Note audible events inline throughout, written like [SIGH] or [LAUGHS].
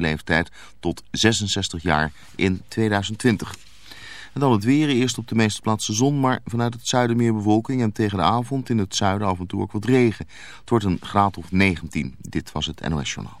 leeftijd tot 66 jaar in 2020. En dan het weer. Eerst op de meeste plaatsen zon, maar vanuit het zuiden meer bewolking. En tegen de avond in het zuiden af en toe ook wat regen. Het wordt een graad of 19. Dit was het NOS Journaal.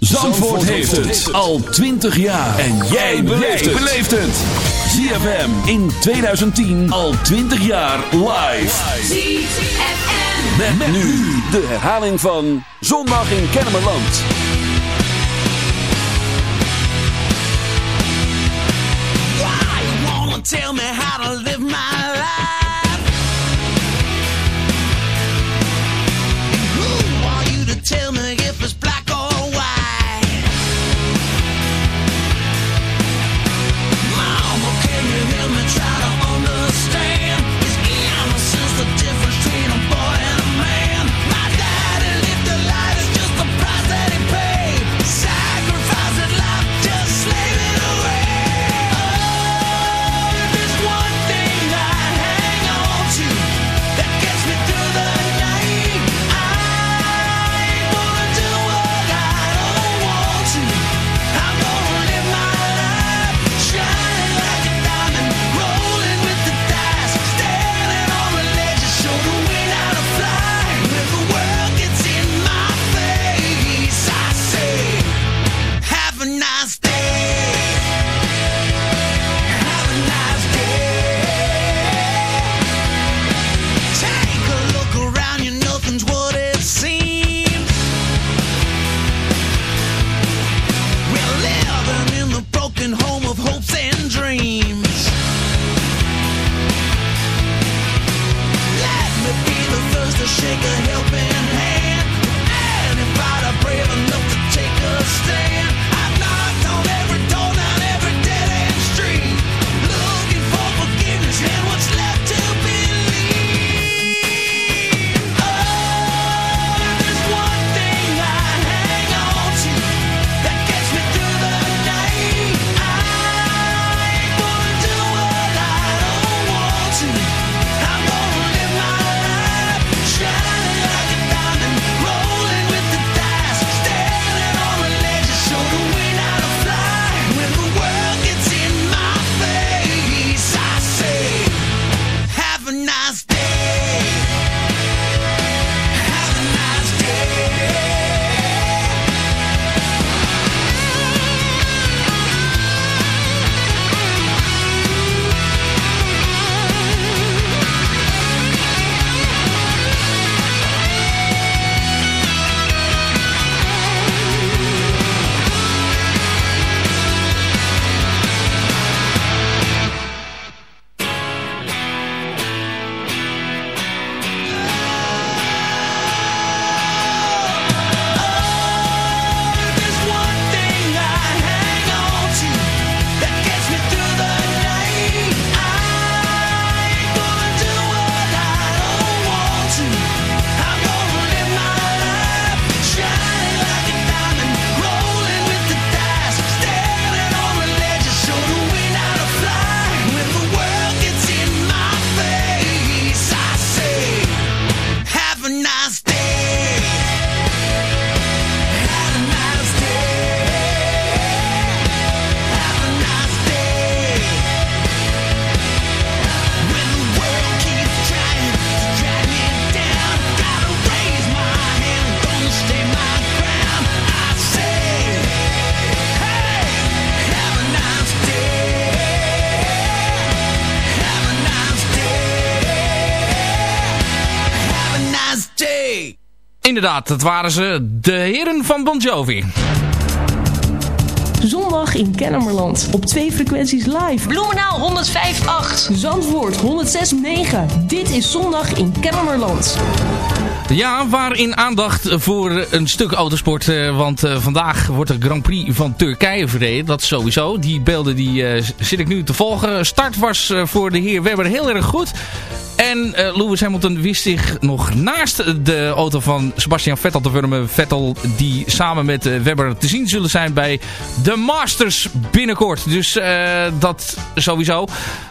Zandvoort heeft het al 20 jaar. En jij beleeft het. ZFM in 2010 al 20 jaar live. ZFM. Met, met nu de herhaling van Zondag in Kennemerland. Why you wanna tell me how to live my life? Inderdaad, dat waren ze. De heren van Bon Jovi. Zondag in Kennemerland. Op twee frequenties live. Bloemenaal 105.8. Zandvoort 106.9. Dit is Zondag in Kennemerland. Ja, waarin aandacht voor een stuk autosport. eh, Want eh, vandaag wordt de Grand Prix van Turkije verreden. Dat sowieso. Die beelden die, eh, zit ik nu te volgen. Start was voor de heer Webber heel erg goed. En Lewis Hamilton wist zich nog naast de auto van Sebastian Vettel te wurmen. Vettel die samen met Webber te zien zullen zijn bij de Masters binnenkort. Dus eh, dat sowieso.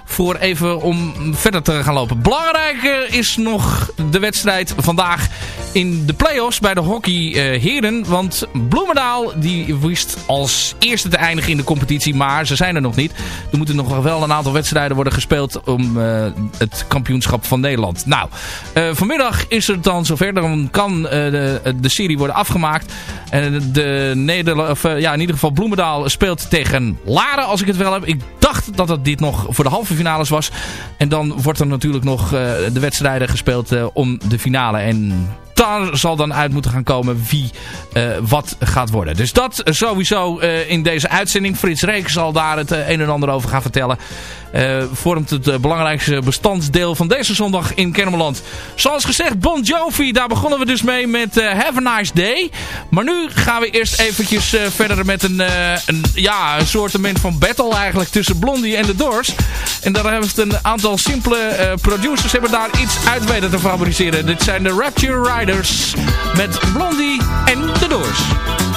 Voor even om verder te gaan lopen. Belangrijk eh, is nog de wedstrijd vandaag vandaag. In de play-offs bij de hockey eh. Want Bloemendaal die wist als eerste te eindigen in de competitie. Maar ze zijn er nog niet. Er moeten nog wel een aantal wedstrijden worden gespeeld om eh, het kampioenschap van Nederland. Nou, eh, vanmiddag is het dan zover. Dan kan de, de serie worden afgemaakt. En de Nederla of, eh, ja, in ieder geval Bloemendaal speelt tegen Laren als ik het wel heb. Ik dacht dat het dit nog voor de halve finales was. En dan wordt er natuurlijk nog de wedstrijden gespeeld om de finale. En daar zal dan uit moeten gaan komen wie eh, wat gaat worden. Dus dat sowieso eh, in deze uitzending. Frits Reek zal daar het eh, een en ander over gaan vertellen. Vormt het belangrijkste bestandsdeel van deze zondag in Kennemerland. Zoals gezegd, Bon Jovi, daar begonnen we dus mee met Have a Nice Day. Maar nu gaan we eerst eventjes verder met een, een, ja, een soortement van battle eigenlijk tussen Blondie en de Doors. En daar hebben we een aantal simpele producers hebben daar iets uit weten te fabriceren. Dit zijn de Rapture Riders met Blondie en de Doors.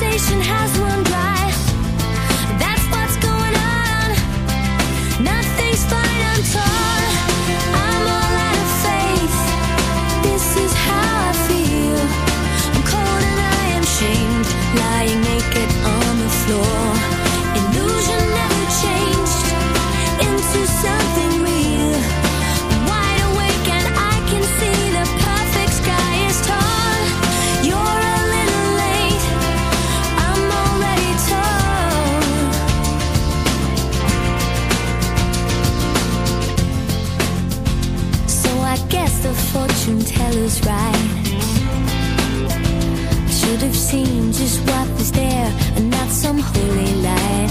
Station has run dry. That's what's going on. Nothing's fine, I'm torn. I'm all out of faith. This is how I feel. I'm cold and I am shamed, lying naked on the floor. was right. I should have seen just what was there and not some holy light.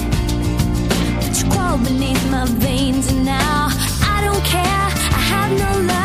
But you crawled beneath my veins, and now I don't care. I have no love.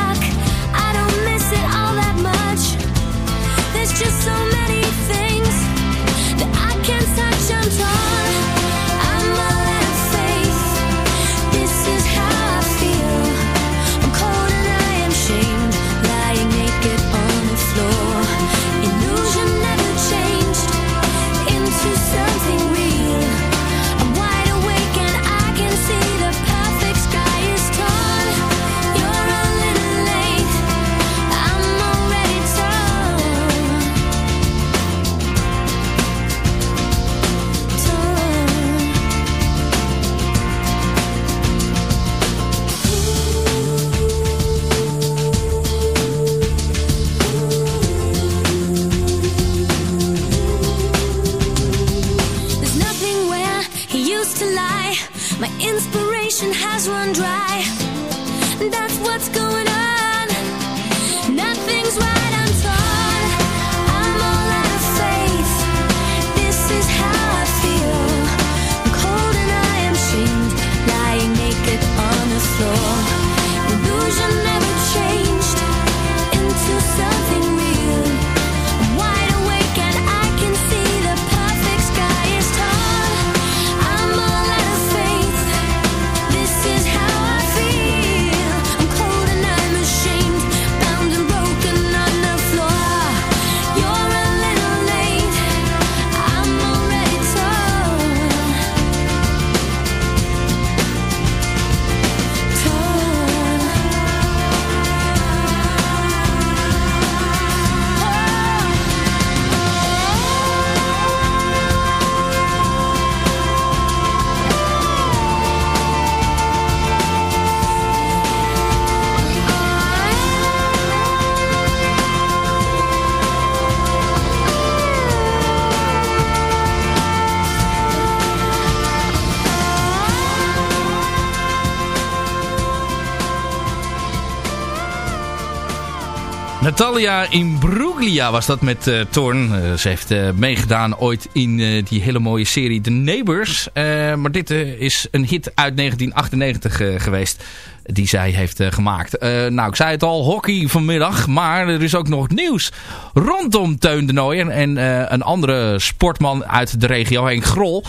Natalia Imbruglia was dat met uh, Thorn. Uh, ze heeft uh, meegedaan ooit in die hele mooie serie The Neighbors. maar dit is een hit uit 1998 geweest die zij heeft gemaakt. nou, ik zei het al, hockey vanmiddag, maar er is ook nog nieuws rondom Teun de Nooijer en een andere sportman uit de regio, Henk Grol.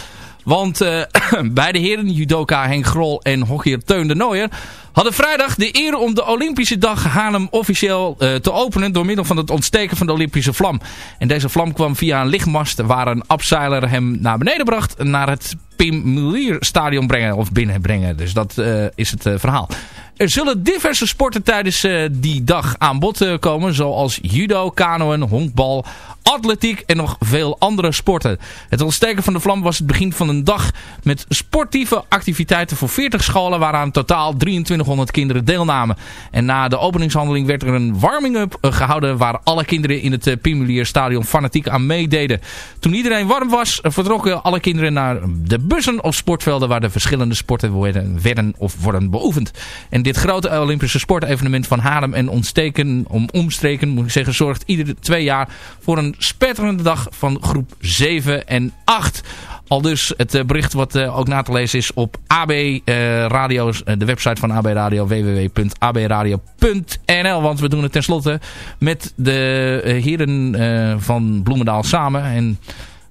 Want [CLEARS THROAT] bij de heren judoka Henk Grol en hockeyer Teun de Nooijer hadden vrijdag de eer om de Olympische dag Haarlem officieel uh, te openen door middel van het ontsteken van de Olympische vlam. En deze vlam kwam via een lichtmast waar een abseiler hem naar beneden bracht naar het Pim Mulier stadion brengen of binnenbrengen. Dus dat uh, is het verhaal. Er zullen diverse sporten tijdens die dag aan bod komen. Zoals judo, kanoën, honkbal, atletiek en nog veel andere sporten. Het ontsteken van de vlam was het begin van een dag met sportieve activiteiten voor 40 scholen waaraan totaal 2300 kinderen deelnamen. En na de openingshandeling werd er een warming-up gehouden waar alle kinderen in het Pimulier stadion fanatiek aan meededen. Toen iedereen warm was vertrokken alle kinderen naar de bussen of sportvelden waar de verschillende sporten werden, werden of worden beoefend. En dit grote Olympische sportevenement van Haarlem en ontsteken, om omstreken moet ik zeggen, zorgt iedere twee jaar voor een spetterende dag van groep 7 en 8. Al dus het bericht wat ook na te lezen is op AB uh, Radio's, de website van AB Radio, www.abradio.nl. Want we doen het tenslotte met de heren van Bloemendaal samen. En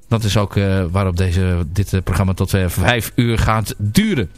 dat is ook waarop deze, dit programma tot vijf uur gaat duren.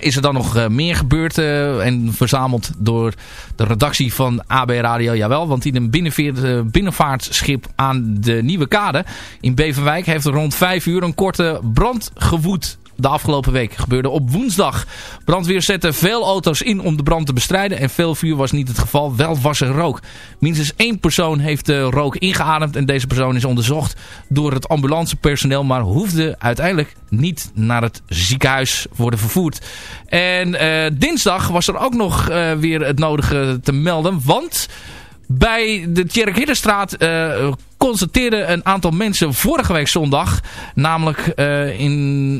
Is er dan nog meer gebeurd en verzameld door de redactie van AB Radio? Jawel, want in een binnenvaartschip aan de Nieuwe Kade in Beverwijk heeft er rond vijf uur een korte brand gewoed de afgelopen week. Gebeurde op woensdag. Brandweer zette veel auto's in om de brand te bestrijden. En veel vuur was niet het geval. Wel was er rook. Minstens één persoon heeft de rook ingeademd. En deze persoon is onderzocht door het ambulancepersoneel. Maar hoefde uiteindelijk niet naar het ziekenhuis worden vervoerd. En uh, dinsdag was er ook nog uh, weer het nodige te melden. Want bij de Tjerk Hiddenstraat uh, constateerden een aantal mensen vorige week zondag, namelijk uh, in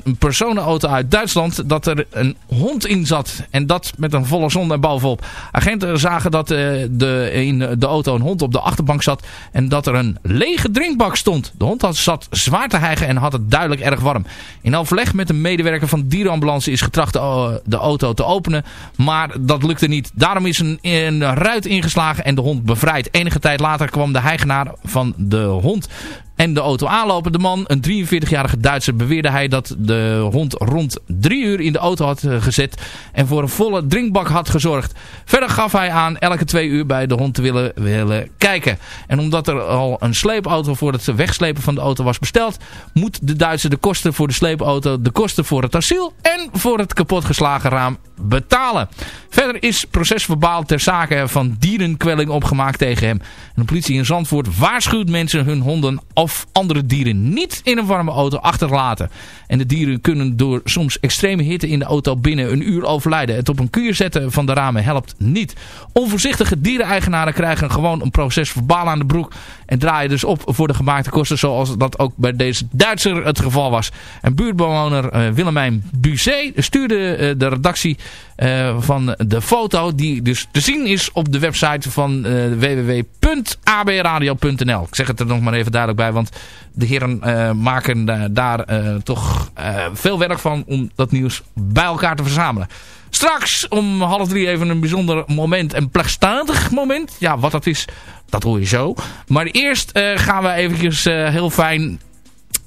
een personenauto uit Duitsland, dat er een hond in zat. En dat met een volle zon erbovenop. Agenten zagen dat uh, de, in de auto een hond op de achterbank zat en dat er een lege drinkbak stond. De hond had, zat zwaar te hijgen en had het duidelijk erg warm. In overleg met een medewerker van dierenambulance is getracht de, de auto te openen, maar dat lukte niet. Daarom is een, een ruit ingeslagen en de hond bevrijd. Enige tijd later kwam de heigenaar van hond en de auto aanlopen. De man, een 43-jarige Duitser, beweerde hij dat de hond rond drie uur in de auto had gezet en voor een volle drinkbak had gezorgd. Verder gaf hij aan elke twee uur bij de hond te willen, willen kijken. En omdat er al een sleepauto voor het wegslepen van de auto was besteld, moet de Duitser de kosten voor de sleepauto, de kosten voor het asiel en voor het kapotgeslagen raam betalen. Verder is procesverbaal ter zake van dierenkwelling opgemaakt tegen hem. En de politie in Zandvoort waarschuwt mensen hun honden of andere dieren niet in een warme auto achterlaten. En de dieren kunnen door soms extreme hitte in de auto binnen een uur overlijden. Het op een kuur zetten van de ramen helpt niet. Onvoorzichtige diereneigenaren krijgen gewoon een proces verbaal aan de broek. En draaien dus op voor de gemaakte kosten zoals dat ook bij deze Duitser het geval was. En buurtbewoner uh, Willemijn Buzet stuurde uh, de redactie uh, van de foto die dus te zien is op de website van www.abradio.nl. Ik zeg het er nog maar even duidelijk bij, want de heren maken daar toch veel werk van om dat nieuws bij elkaar te verzamelen. Straks om half drie even een bijzonder moment. Een plechtstatig moment. Ja, wat dat is, dat hoor je zo. Maar eerst uh, gaan we eventjes uh, heel fijn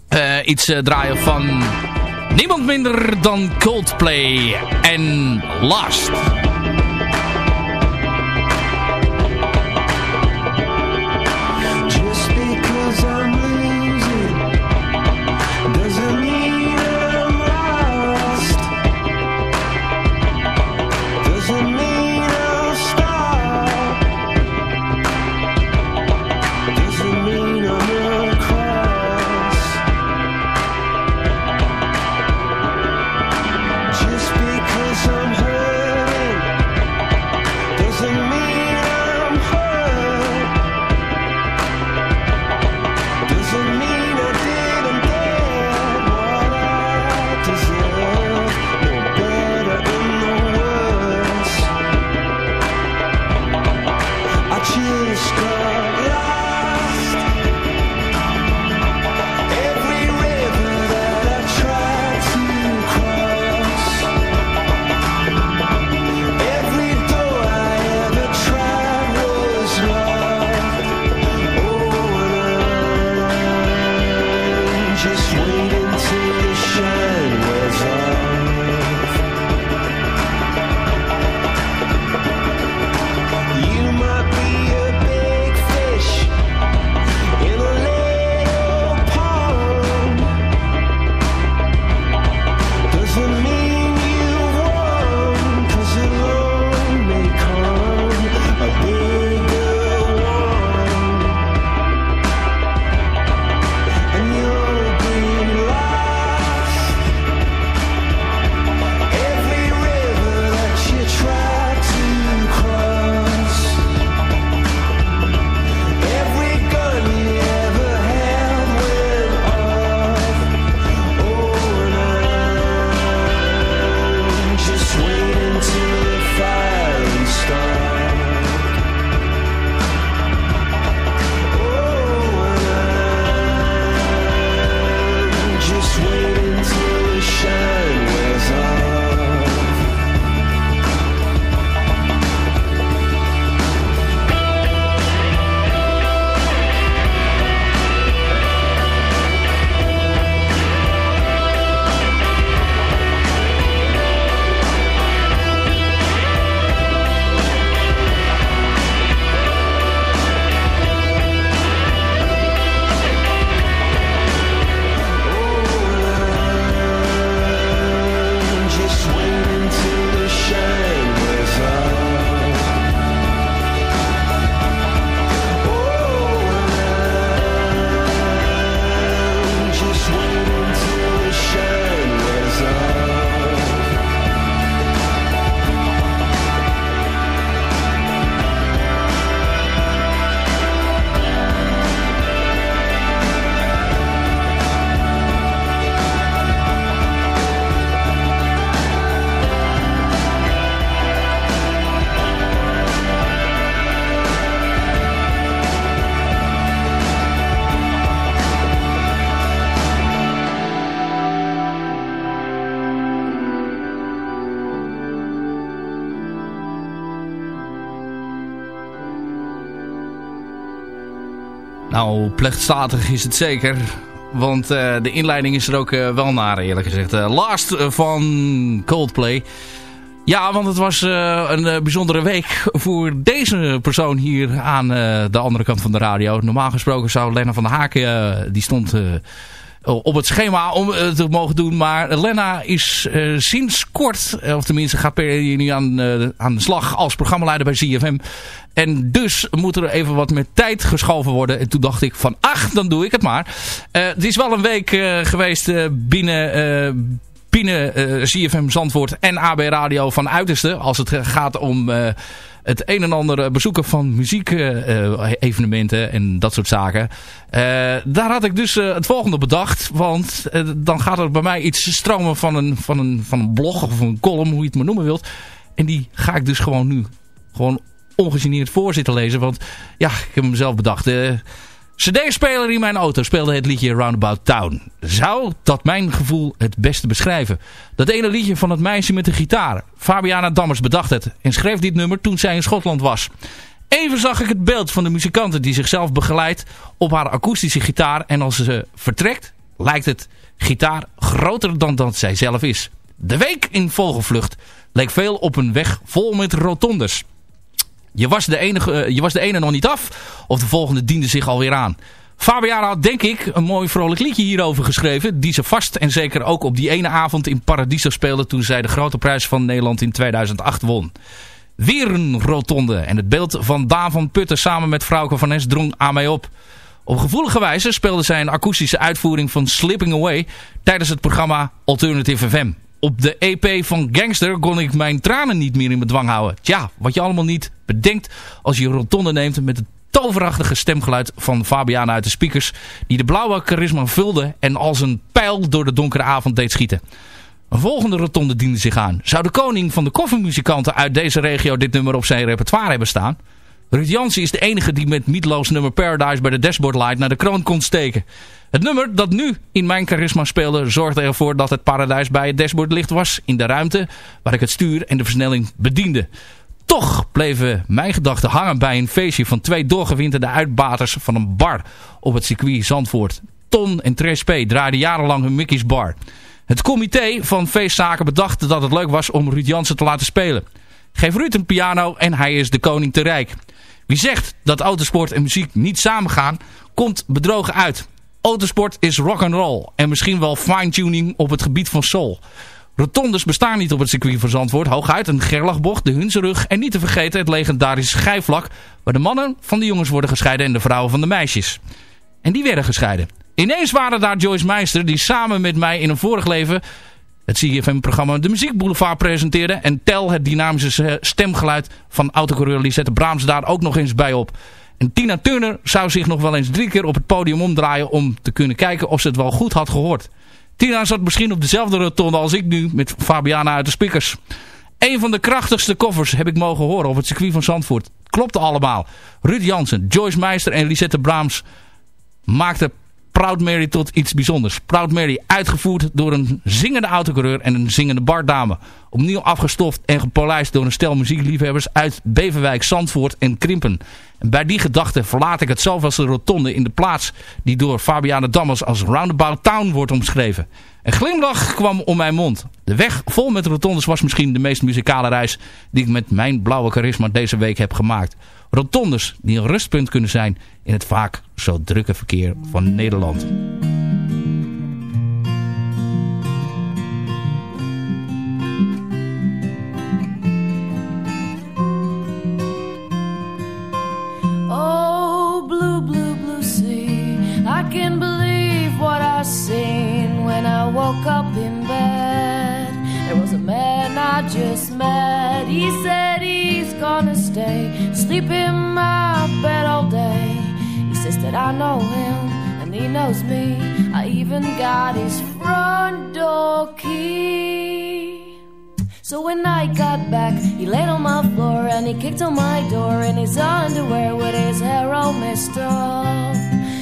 uh, iets draaien van niemand minder dan Coldplay en Last. Nou, plechtstatig is het zeker. Want eh, de inleiding is er ook eh, wel naar, eerlijk gezegd. Eh, Last van Coldplay. Ja, want het was een bijzondere week voor deze persoon hier aan de andere kant van de radio. Normaal gesproken zou Lena van der Haak, die stond op het schema om het te mogen doen. Maar Lena is eh, sinds kort, eh, of tenminste gaat per nu aan, eh, aan de slag als programmaleider bij ZFM. En dus moet er even wat met tijd geschoven worden. En toen dacht ik van, ach, dan doe ik het maar. Eh, het is wel een week eh, geweest eh, binnen... eh, binnen eh, CFM Zandvoort en AB Radio van uiterste. Als het gaat om eh, het een en ander eh, bezoeken van muziek-evenementen en dat soort zaken. Eh, daar had ik dus eh, het volgende bedacht. Want eh, dan gaat er bij mij iets stromen van een, van, een, van een blog of een column, hoe je het maar noemen wilt. En die ga ik dus gewoon nu gewoon ongegeneerd voor zitten lezen. Want ja, ik heb hem zelf bedacht. CD-speler in mijn auto speelde het liedje Roundabout Town. Zou dat mijn gevoel het beste beschrijven? Dat ene liedje van het meisje met de gitaar. Fabiana Dammers bedacht het en schreef dit nummer toen zij in Schotland was. Even zag ik het beeld van de muzikante die zichzelf begeleidt op haar akoestische gitaar. En als ze vertrekt, lijkt het gitaar groter dan dat zij zelf is. De week in vogelvlucht leek veel op een weg vol met rotondes. Je was, de enige, eh, je was de ene nog niet af of de volgende diende zich alweer aan. Fabiana had denk ik een mooi vrolijk liedje hierover geschreven. Die ze vast en zeker ook op die ene avond in Paradiso speelde toen zij de grote prijs van Nederland in 2008 won. Weer een rotonde en het beeld van Daan van Putten samen met Frauke van Nes drong aan mij op. Op gevoelige wijze speelde zij een akoestische uitvoering van Slipping Away tijdens het programma Alternative FM. Op de EP van Gangster kon ik mijn tranen niet meer in bedwang houden. Tja, wat je allemaal niet bedenkt als je rotonde neemt met het toverachtige stemgeluid van Fabiana uit de speakers... die de blauwe charisma vulde en als een pijl door de donkere avond deed schieten. Een volgende rotonde diende zich aan. Zou de koning van de koffiemuzikanten uit deze regio dit nummer op zijn repertoire hebben staan? Ruud Jansen is de enige die met Meatloaf's nummer Paradise bij de Dashboard Light naar de kroon kon steken. Het nummer dat nu in mijn charisma speelde zorgde ervoor dat het Paradise bij het dashboard licht was in de ruimte waar ik het stuur en de versnelling bediende. Toch bleven mijn gedachten hangen bij een feestje van twee doorgewinterde uitbaters van een bar op het circuit Zandvoort. Ton en Trash P draaiden jarenlang hun Mickey's Bar. Het comité van feestzaken bedacht dat het leuk was om Ruud Jansen te laten spelen. Geef Ruud een piano en hij is de koning te rijk. Wie zegt dat autosport en muziek niet samengaan, komt bedrogen uit. Autosport is rock and roll en misschien wel fine-tuning op het gebied van soul. Rotondes bestaan niet op het circuit van Zandvoort. Hooguit een gerlachbocht, de Hunzerug en niet te vergeten het legendarische schijfvlak... waar de mannen van de jongens worden gescheiden en de vrouwen van de meisjes. En die werden gescheiden. Ineens waren daar Joyce Meister die samen met mij in een vorig leven... het CFM-programma De Muziek Boulevard presenteerde... en tel het dynamische stemgeluid van autocoureur Lisette Braams daar ook nog eens bij op... En Tina Turner zou zich nog wel eens drie keer op het podium omdraaien om te kunnen kijken of ze het wel goed had gehoord. Tina zat misschien op dezelfde rotonde als ik nu met Fabiana uit de speakers. Een van de krachtigste koffers heb ik mogen horen op het circuit van Zandvoort. Klopte allemaal. Ruud Jansen, Joyce Meister en Lisette Braams maakten Proud Mary tot iets bijzonders. Proud Mary uitgevoerd door een zingende autocoureur en een zingende bardame. Opnieuw afgestoft en gepolijst door een stel muziekliefhebbers uit Beverwijk, Zandvoort en Krimpen. En bij die gedachte verlaat ik het zoveelste rotonde in de plaats die door Fabiana Dammers als Roundabout Town wordt omschreven. Een glimlach kwam om mijn mond. De weg vol met rotondes was misschien de meest muzikale reis die ik met mijn blauwe charisma deze week heb gemaakt. Rotondes die een rustpunt kunnen zijn in het vaak zo drukke verkeer van Nederland. Oh, blue, blue, blue sea. I can't believe what I seen when I woke up in bed. There was a man I just met. He said he's gonna stay, sleep in my bed all day. He says that I know him and he knows me. I even got his front door key. So when I got back, he laid on my floor and he kicked on my door in his underwear with his hair all messed up.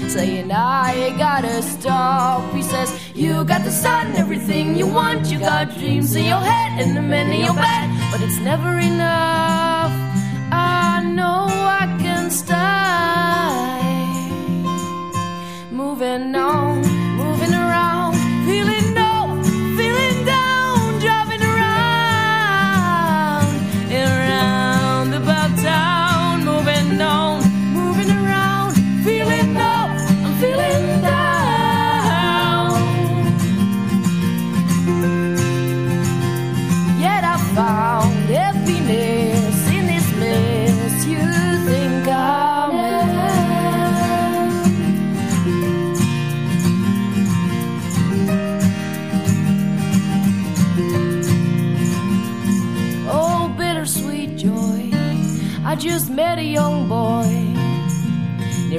Saying, I gotta stop. He says, You got the sun, everything you want. You got dreams in your head and the men in your bed. But it's never enough. I know I can moving on.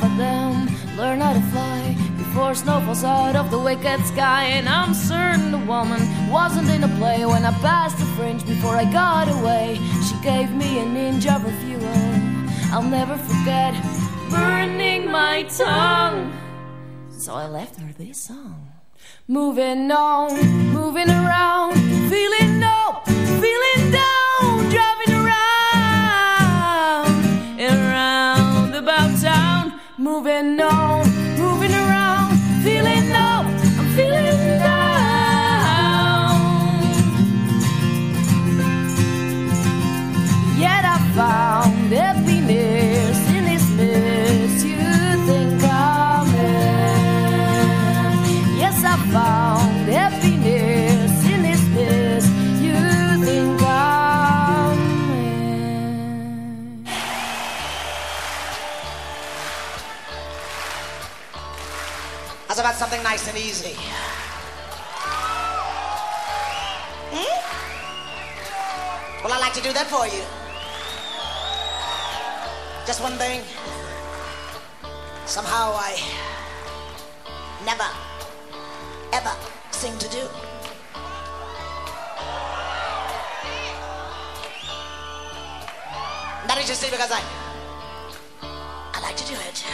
learn how to fly before snow falls out of the wicked sky. And I'm certain the woman wasn't in a play when I passed the fringe before I got away. She gave me an inch of her fuel. I'll never forget burning my tongue. So I left her this song. Moving on, moving around, nice and easy? Hmm? Well, I'd like to do that for you. Just one thing. Somehow I never, ever seem to do. That is just because I, I like to do it.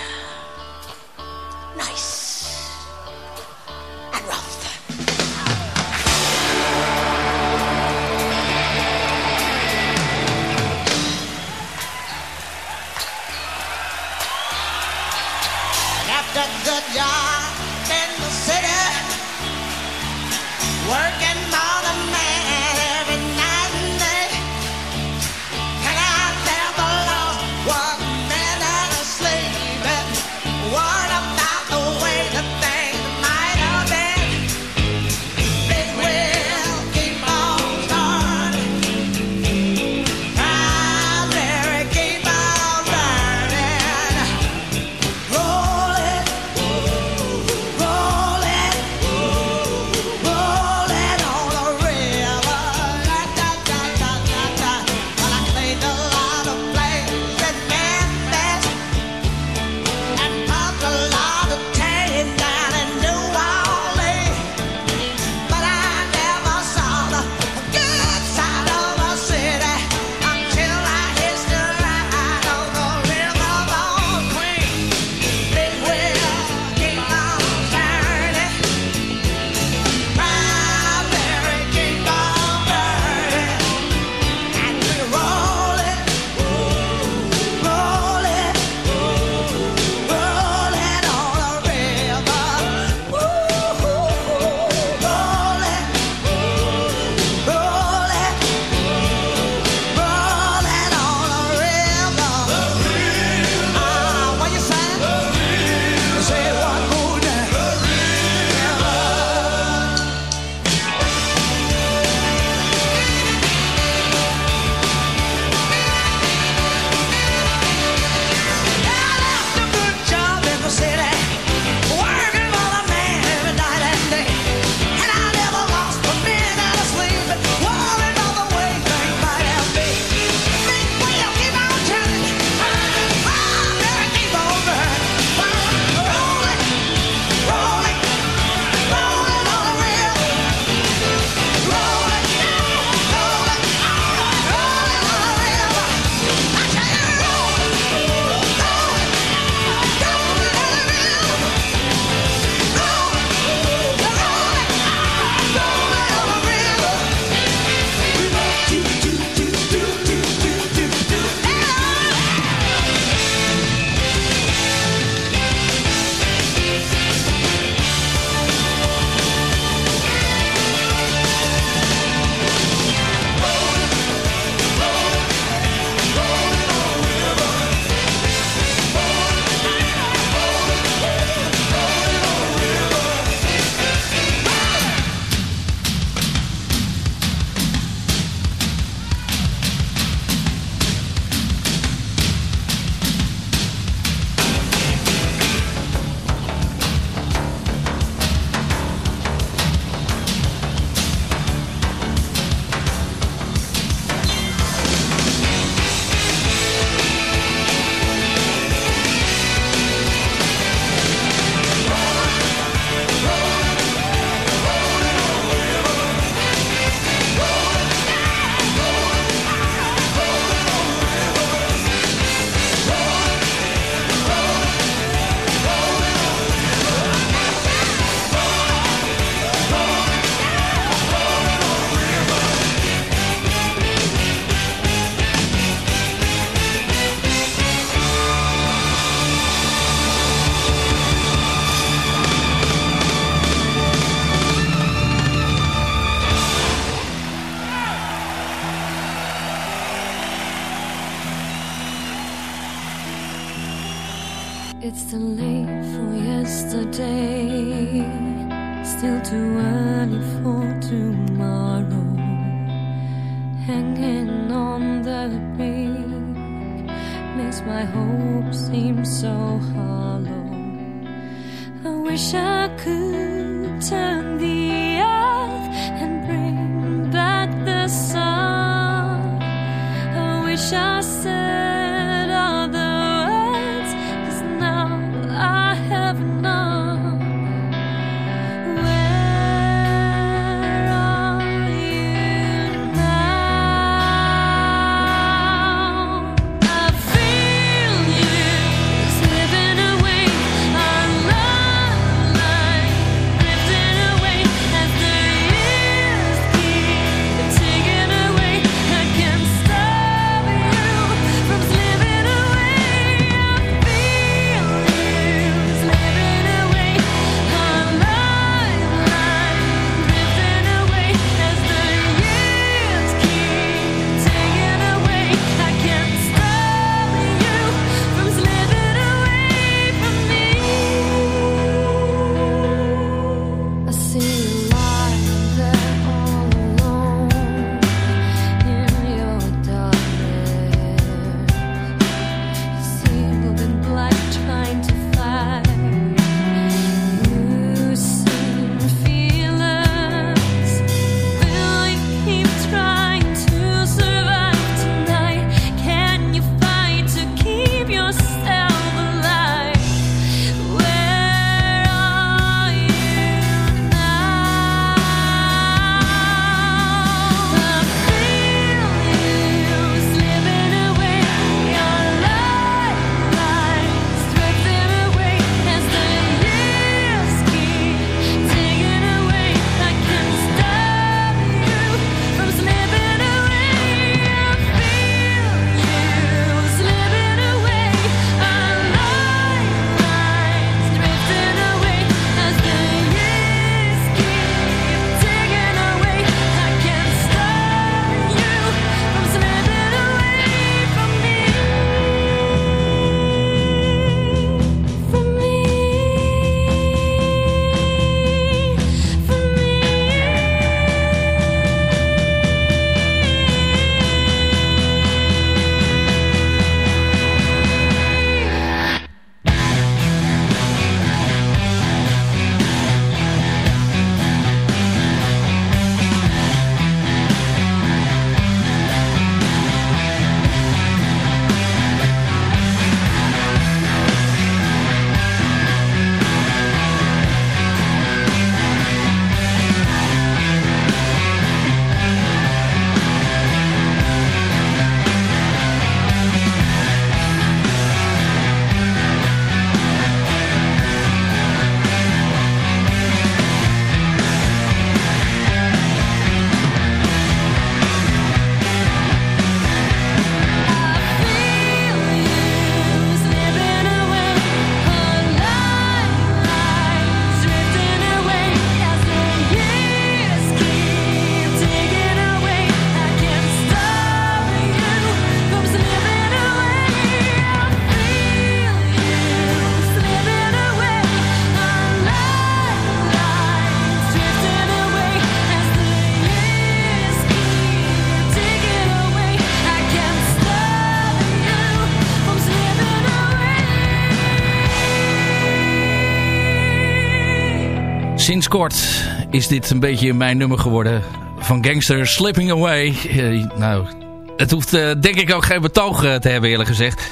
Kort is dit een beetje mijn nummer geworden. Van Gangster Slipping Away. Eh, nou, het hoeft eh, denk ik ook geen betoog eh, te hebben eerlijk gezegd.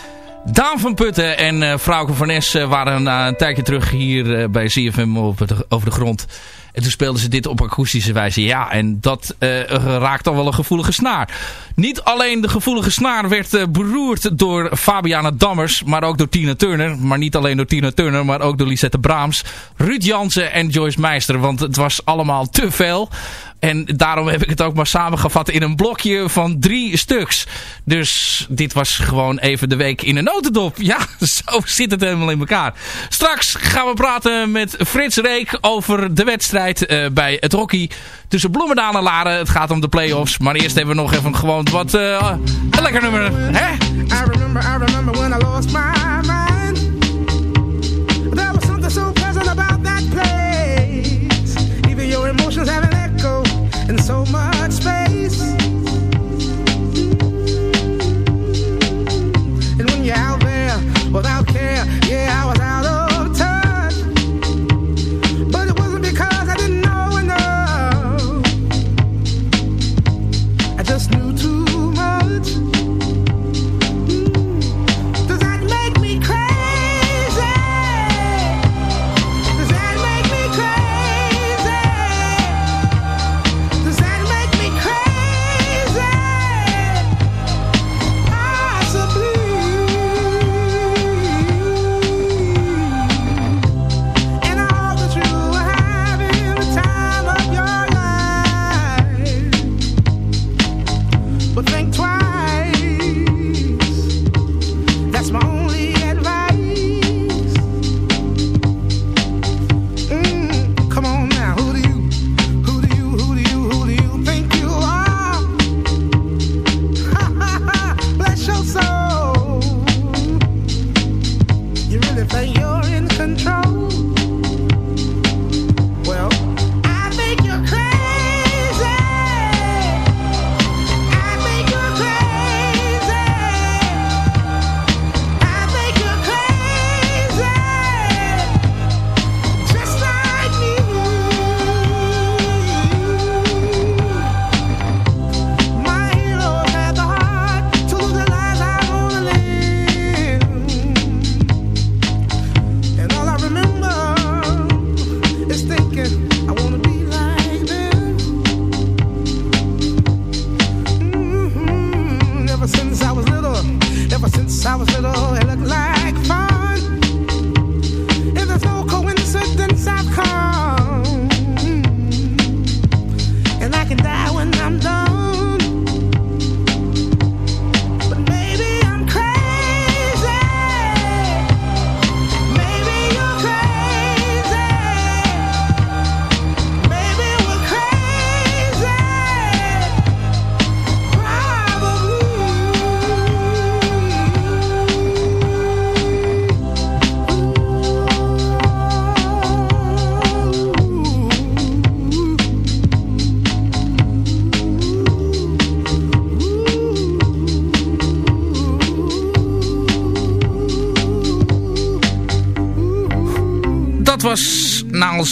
Daan van Putten en eh Frauke van Nes eh, waren eh, een tijdje terug hier eh, bij CFM op over de grond. En toen speelden ze dit op akoestische wijze. Ja, en dat raakt dan wel een gevoelige snaar. Niet alleen de gevoelige snaar werd beroerd door Fabiana Dammers, maar ook door Tina Turner. Maar niet alleen door Tina Turner, maar ook door Lisette Braams, Ruud Jansen en Joyce Meister. Want het was allemaal te veel. En daarom heb ik het ook maar samengevat in een blokje van drie stuks. Dus dit was gewoon even de week in een notendop. [LAUGHS] Ja, zo zit het helemaal in elkaar. Straks gaan we praten met Frits Reek over de wedstrijd eh, bij het hockey tussen Bloemendaal en Laren. Het gaat om de playoffs. maar eerst hebben we nog even gewoon wat eh, een lekker nummer. Hè? I remember, I remember when I lost my mind. There was something so pleasant about that place. Even your emotions have an echo. and so much space.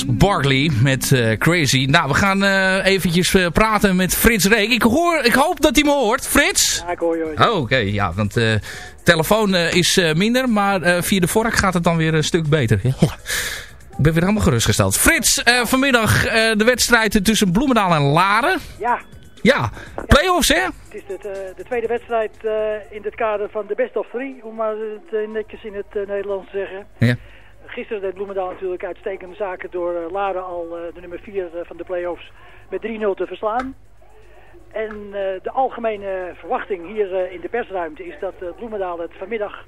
Barkley met eh, Crazy. Nou, we gaan eh, eventjes eh, praten met Frits Reek. Ik, hoor, ik hoop dat hij me hoort. Frits? Ja, ik hoor je. Oh, oké. Ja, want eh telefoon is eh, minder, maar eh, via de vork gaat het dan weer een stuk beter. Ja. Ik ben weer helemaal gerustgesteld. Frits, eh, vanmiddag eh, de wedstrijd tussen Bloemendaal en Laren. Ja, Ja, play-offs hè? het is de, de, de tweede wedstrijd eh, in het kader van de best of three, om maar het netjes in het eh, Nederlands te zeggen. Ja. Gisteren deed Bloemendaal natuurlijk uitstekende zaken door eh, Laren al eh, de nummer 4 van de play-offs met 3-0 te verslaan. En eh, de algemene verwachting hier eh, in de persruimte is dat eh, Bloemendaal het vanmiddag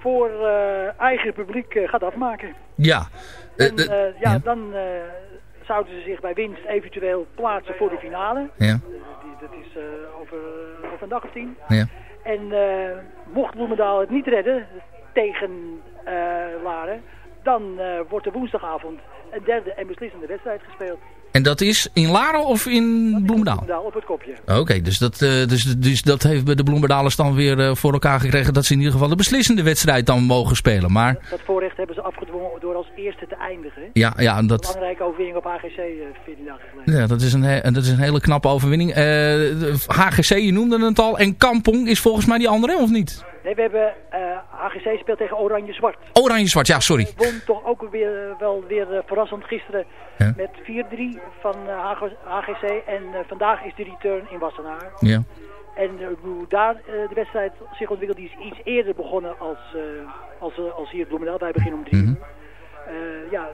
voor eh, eigen publiek eh, gaat afmaken. Ja. Eh, En eh, eh, ja, dan eh, zouden ze zich bij winst eventueel plaatsen voor de finale. Ja. Dat is eh, over, over een dag of tien. Ja. En eh, mocht Bloemendaal het niet redden tegen eh, Laren, dan eh, wordt er woensdagavond een derde en beslissende wedstrijd gespeeld. En dat is in Laren of in Bloemendaal? Bloemendaal op het kopje. Oké, dus, dat, eh, dus, dus dat heeft de Bloemendalers dan weer voor elkaar gekregen dat ze in ieder geval de beslissende wedstrijd dan mogen spelen. Maar Dat voorrecht hebben ze afgedwongen door als eerste te eindigen. ja, ja dat, Belangrijke overwinning op AGC eh 14 dagen geleden. ja, dat, is een, dat is een hele knappe overwinning. De HGC, je noemde het al. En Kampong is volgens mij die andere, of niet? Nee, we hebben eh AGC speelt tegen Oranje-Zwart. Oranje-zwart, ja, sorry. won toch ook weer, wel weer eh, verrassend gisteren Ja. met 4-3 van eh, HGC. En eh, vandaag is de return in Wassenaar. Ja. En eh, hoe daar eh, de wedstrijd zich ontwikkelt, die is iets eerder begonnen als, eh, als, eh, als hier Bloemendaal. Wij beginnen om drie uur. Eh, ja,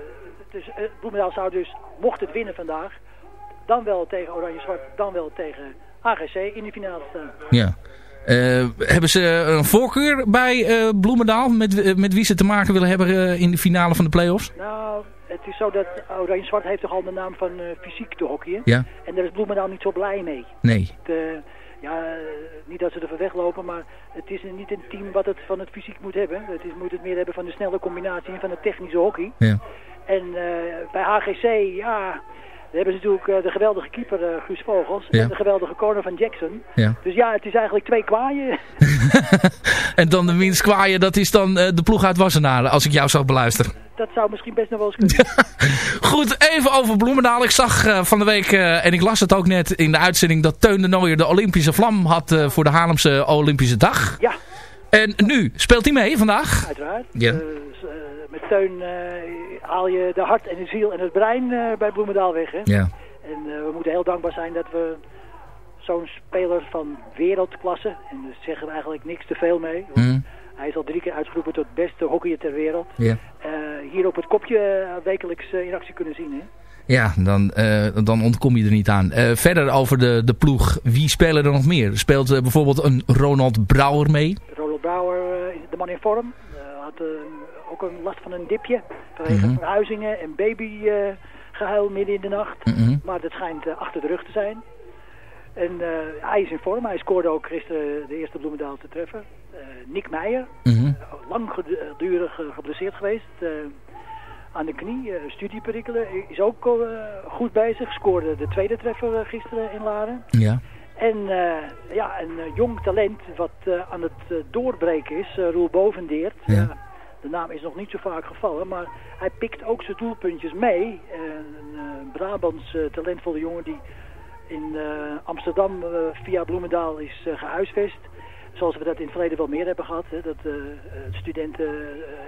dus eh, Bloemendaal zou dus, mocht het winnen vandaag, dan wel tegen Oranje-Zwart, dan wel tegen HGC in de finale staan. ja. Eh, hebben ze een voorkeur bij eh, Bloemendaal met, eh, met wie ze te maken willen hebben eh, in de finale van de play-offs? Nou, het is zo dat Oranje-Zwart heeft toch al de naam van eh, fysiek te hockeyen. Ja. En daar is Bloemendaal niet zo blij mee. Nee. Eh, ja, eh, niet dat ze er van weglopen, maar het is niet een team wat het van het fysiek moet hebben. Het is, moet het meer hebben van de snelle combinatie en van het technische hockey. Ja. En eh, bij HGC, ja, daar hebben ze natuurlijk eh, de geweldige keeper eh, Guus Vogels Ja. en de geweldige corner van Jackson. Ja. Dus ja, het is eigenlijk twee kwaaien. [LAUGHS] En dan de minst kwaaien, dat is dan eh, de ploeg uit Wassenaar, als ik jou zou beluisteren. Dat zou misschien best nog wel eens kunnen. [LAUGHS] Goed, even over Bloemendaal. Ik zag van de week, en ik las het ook net in de uitzending, dat Teun de Nooier de Olympische vlam had voor de Haarlemse Olympische Dag. Ja. En nu, speelt hij mee vandaag? Uiteraard. Ja. Met Teun haal je de hart en de ziel en het brein eh, bij Bloemendaal weg. Hè? Ja. En eh, we moeten heel dankbaar zijn dat we zo'n speler van wereldklasse, en daar zeggen we eigenlijk niks te veel mee. Mhm. Hij is al drie keer uitgeroepen tot beste hockeyer ter wereld. Ja. Eh, hier op het kopje wekelijks in actie kunnen zien. Hè? Ja, dan, dan ontkom je er niet aan. Verder over de, de ploeg. Wie spelen er nog meer? Speelt bijvoorbeeld een Ronald Brouwer mee? Ronald Eh, de man in vorm, eh, had eh, ook een last van een dipje vanwege Mhm. verhuizingen en babygehuil midden in de nacht. Mhm. Maar dat schijnt achter de rug te zijn. En hij is in vorm. Hij scoorde ook gisteren de eerste Bloemendaal te treffen. Nick Meijer, Mhm. lang gedurig geblesseerd geweest. aan de knie, studieperikelen. Is ook goed bezig. Scoorde de tweede treffer gisteren in Laren. Ja. En eh, ja, een eh, jong talent wat eh, aan het doorbreken is, Roel Bovendeert. Ja. De naam is nog niet zo vaak gevallen, maar hij pikt ook zijn doelpuntjes mee. Een Brabants talentvolle jongen die in Amsterdam via Bloemendaal is eh, gehuisvest. Zoals we dat in het verleden wel meer hebben gehad. Hè, dat eh, studenten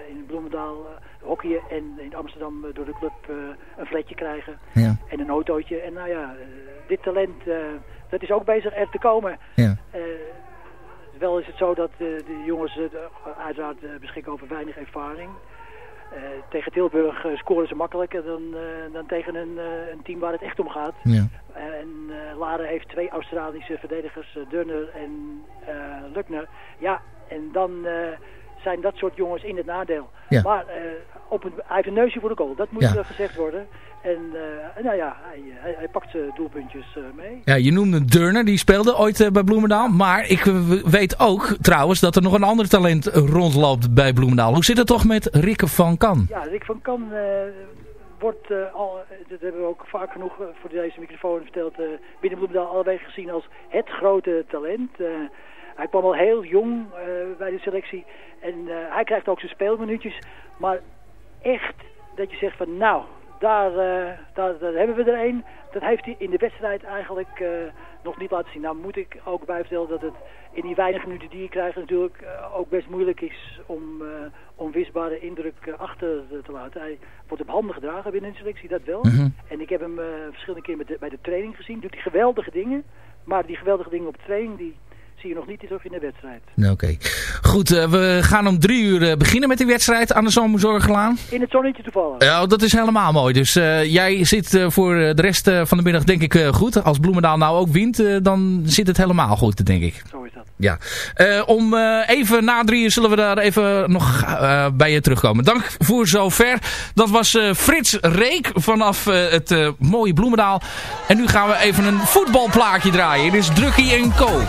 in Bloemendaal uh, hockeyen en in Amsterdam door de club een flatje krijgen. Ja. En een autootje. En nou ja, dit talent, dat is ook bezig er te komen. Ja. Eh, wel is het zo dat eh, de jongens eh, uiteraard beschikken over weinig ervaring. Tegen Tilburg scoren ze makkelijker dan, dan tegen een, een team waar het echt om gaat. Ja. En Laren heeft twee Australische verdedigers, Dunner en Luckner. Ja, en dan zijn dat soort jongens in het nadeel. Ja. Maar op een, hij heeft een neusje voor de goal, dat moet Ja. gezegd worden. En eh, nou ja, hij, hij, hij pakt zijn doelpuntjes eh, mee. Ja, je noemde Durner, die speelde ooit eh, bij Bloemendaal. Maar ik eh, weet ook trouwens dat er nog een ander talent rondloopt bij Bloemendaal. Hoe zit het toch met Rikke van Kan? Ja, Rick van Kan eh, wordt eh, al, dat hebben we ook vaak genoeg eh, voor deze microfoon verteld, eh binnen Bloemendaal allebei gezien als het grote talent. Eh, hij kwam al heel jong eh, bij de selectie en eh, hij krijgt ook zijn speelminuutjes. Maar echt dat je zegt van nou, daar, eh, daar, daar hebben we er een. Dat heeft hij in de wedstrijd eigenlijk eh, nog niet laten zien. Nou moet ik ook bij vertellen dat het in die weinige minuten die je krijgt natuurlijk eh, ook best moeilijk is om onwisbare indruk achter te laten. Hij wordt op handen gedragen binnen de selectie, dat wel. Mhm. En ik heb hem verschillende met de- bij de training gezien. Doet hij geweldige dingen. Maar die geweldige dingen op training, die zie je nog niet terug in de wedstrijd. Nou, Oké. Goed, eh, we gaan om drie uur eh, beginnen met die wedstrijd aan de Zomerzorglaan. In het zonnetje toevallig. Ja, dat is helemaal mooi. Dus eh, jij zit voor de rest van de middag denk ik goed. Als Bloemendaal nou ook wint, dan zit het helemaal goed, denk ik. Zo is dat. Ja. Om even na drieën zullen we daar even nog bij je terugkomen. Dank voor zover. Dat was Frits Reek vanaf het mooie Bloemendaal. En nu gaan we even een voetbalplaatje draaien. Dit is Drukkie Co.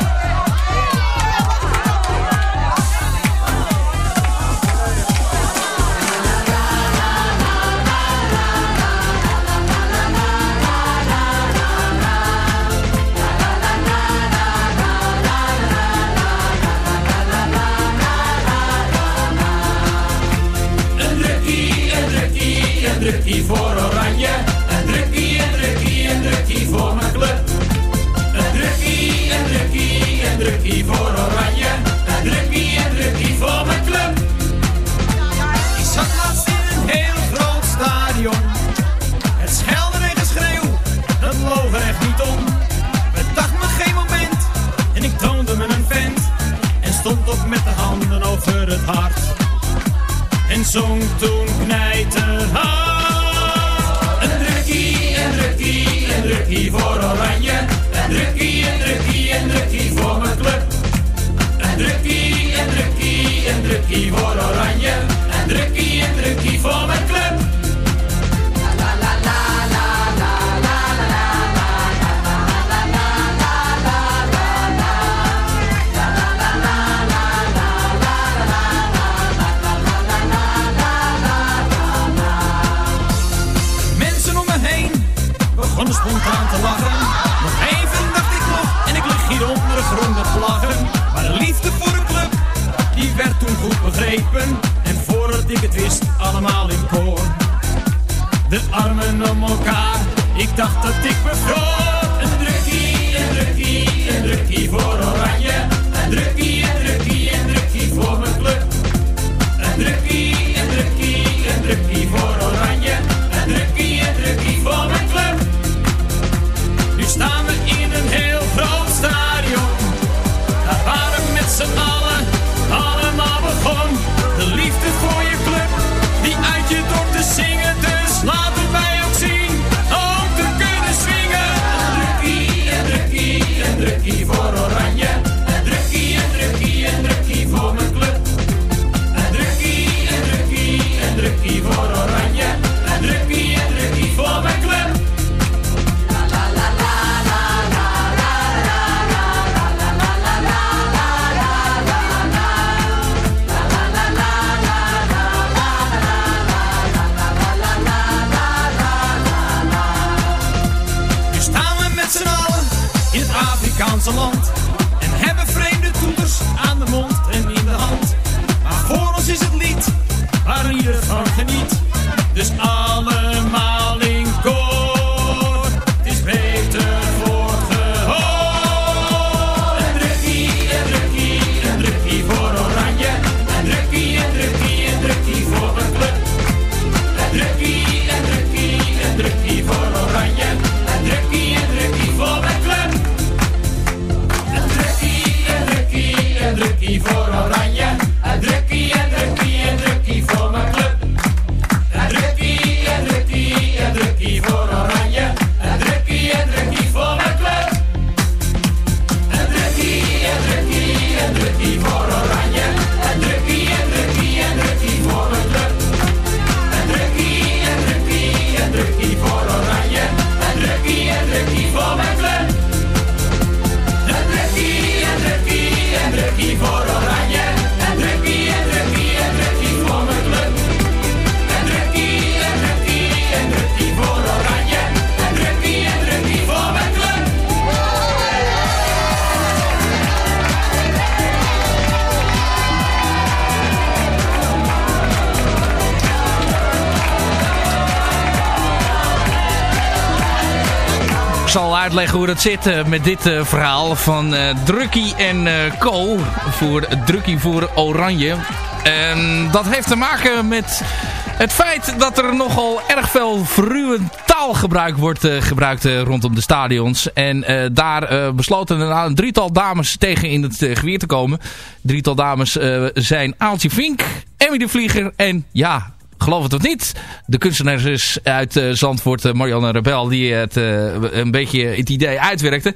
uitleggen hoe dat zit eh, met dit eh, verhaal van uh, Drukkie en Co. Voor Drukkie voor Oranje. En dat heeft te maken met het feit dat er nogal erg veel verruwend taalgebruik wordt gebruikt rondom de stadions. En daar besloten een, een, drietal dames tegen in het geweer te komen. Drietal dames zijn Aaltje Vink, Emmy de Vlieger en ja, geloof het of niet, de kunstenares uit uh, Zandvoort, uh, Marianne Rebel, die het, uh, een beetje het idee uitwerkte.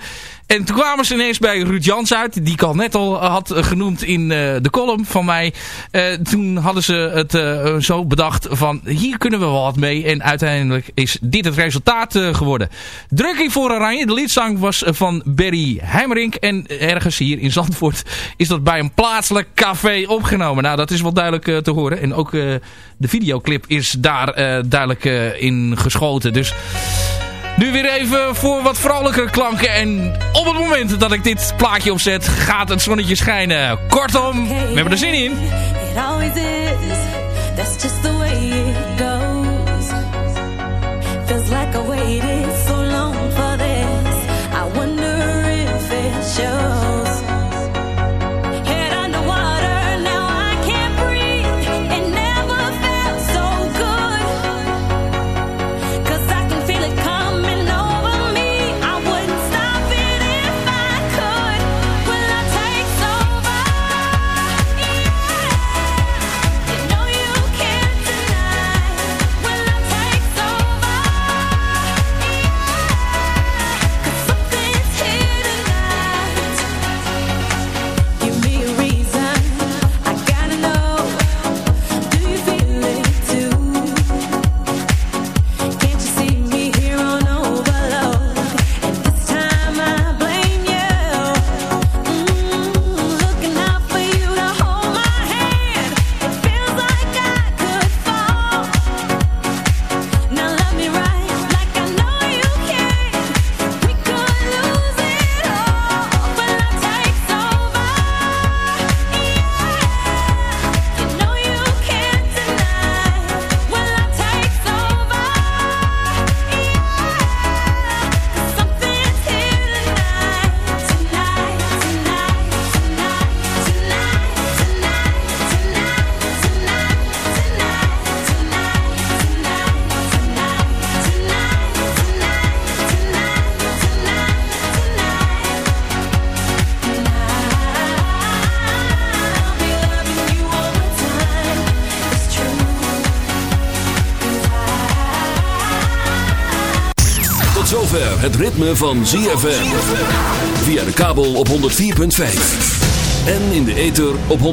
En toen kwamen ze ineens bij Ruud Jans uit, die ik al net al had genoemd in de column van mij. toen hadden ze het zo bedacht van, hier kunnen we wel wat mee. En uiteindelijk is dit het resultaat geworden. Drukking voor Oranje, de liedzang was van Berry Heimerink. En ergens hier in Zandvoort is dat bij een plaatselijk café opgenomen. Nou, dat is wel duidelijk te horen. En ook de videoclip is daar duidelijk in geschoten. Dus nu weer even voor wat vrolijkere klanken. En op het moment dat ik dit plaatje opzet, gaat het zonnetje schijnen. Kortom, we hebben er zin in. It always is. Het ritme van ZFM. Via de kabel op 104.5. En in de ether op 106.9.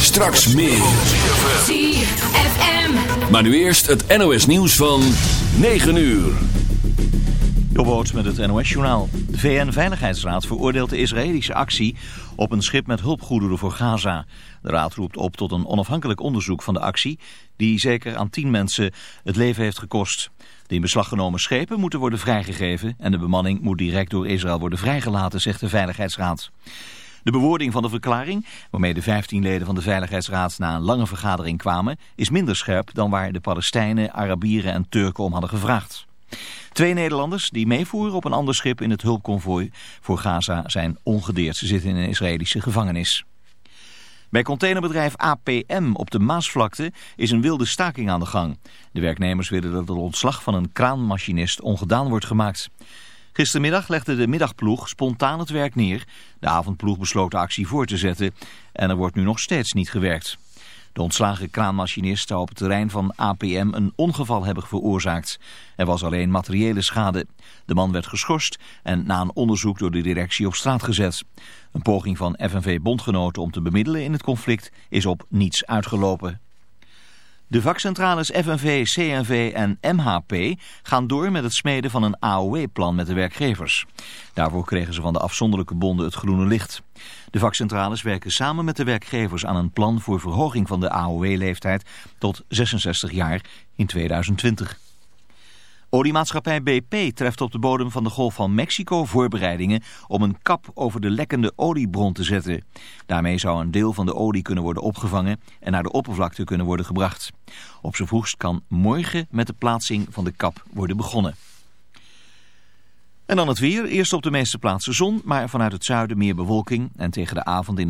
Straks meer. ZFM. Maar nu eerst het NOS nieuws van 9 uur. Jobboot met het NOS-journaal. De VN-veiligheidsraad veroordeelt de Israëlische actie op een schip met hulpgoederen voor Gaza. De raad roept op tot een onafhankelijk onderzoek van de actie... die zeker aan tien mensen het leven heeft gekost. De in beslag genomen schepen moeten worden vrijgegeven... en de bemanning moet direct door Israël worden vrijgelaten, zegt de Veiligheidsraad. De bewoording van de verklaring, waarmee de 15 leden van de Veiligheidsraad na een lange vergadering kwamen, is minder scherp dan waar de Palestijnen, Arabieren en Turken om hadden gevraagd. Twee Nederlanders die meevoeren op een ander schip in het hulpconvooi voor Gaza zijn ongedeerd. Ze zitten in een Israëlische gevangenis. Bij containerbedrijf APM op de Maasvlakte is een wilde staking aan de gang. De werknemers willen dat het ontslag van een kraanmachinist ongedaan wordt gemaakt. Gistermiddag legde de middagploeg spontaan het werk neer. De avondploeg besloot de actie voor te zetten en er wordt nu nog steeds niet gewerkt. De ontslagen kraanmachinist zou op het terrein van APM een ongeval hebben veroorzaakt. Er was alleen materiële schade. De man werd geschorst en na een onderzoek door de directie op straat gezet. Een poging van FNV-bondgenoten om te bemiddelen in het conflict is op niets uitgelopen. De vakcentrales FNV, CNV en MHP gaan door met het smeden van een AOW-plan met de werkgevers. Daarvoor kregen ze van de afzonderlijke bonden het groene licht. De vakcentrales werken samen met de werkgevers aan een plan voor verhoging van de AOW-leeftijd tot 66 jaar in 2020. Oliemaatschappij BP treft op de bodem van de Golf van Mexico voorbereidingen om een kap over de lekkende oliebron te zetten. Daarmee zou een deel van de olie kunnen worden opgevangen en naar de oppervlakte kunnen worden gebracht. Op z'n vroegst kan morgen met de plaatsing van de kap worden begonnen. En dan het weer. Eerst op de meeste plaatsen zon, maar vanuit het zuiden meer bewolking. En tegen de avond in